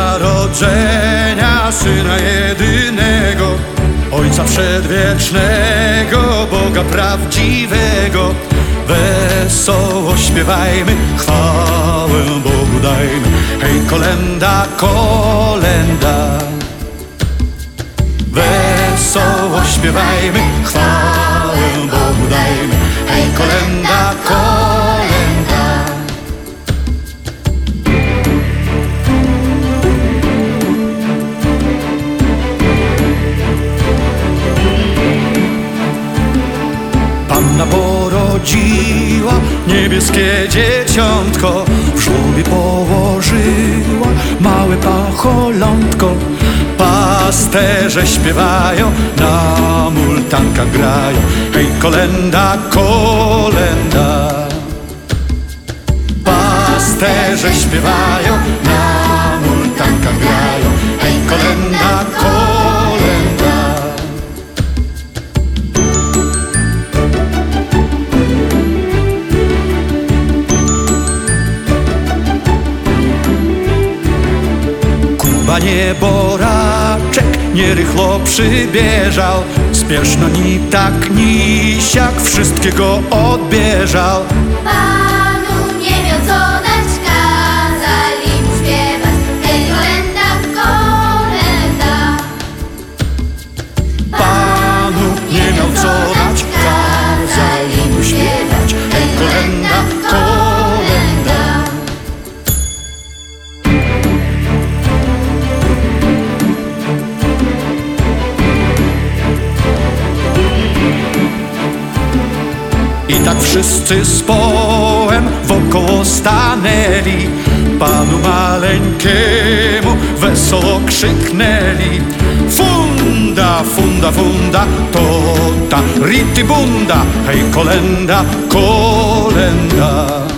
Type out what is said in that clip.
narodzenia Syna jedynego Ojca przedwiecznego Boga prawdziwego. Wesoło śpiewajmy, chwałę Bogu dajmy. Hej, kolenda, kolenda. Wesoło śpiewajmy, chwałę Bogu dajmy. Hej, kolenda, kolenda porodziła niebieskie dzieciątko W żłobie położyła małe pacholątko Pasterze śpiewają, na multankach grają. Hej, kolenda, kolenda. Pasterze śpiewają, na Kuba nieboraczek nierychlo przybieżał Spieszno ni tak, ni siak wszystkiego odbieżał I tak wszyscy z połem wokoło stanęli. Panu maleńkiemu wesoło krzyknęli. Funda, funda, funda, to ta ritibunda. Hej, kolenda, kolenda. Funda, funda, funda, to ta ritibunda Hej, kolenda, kolenda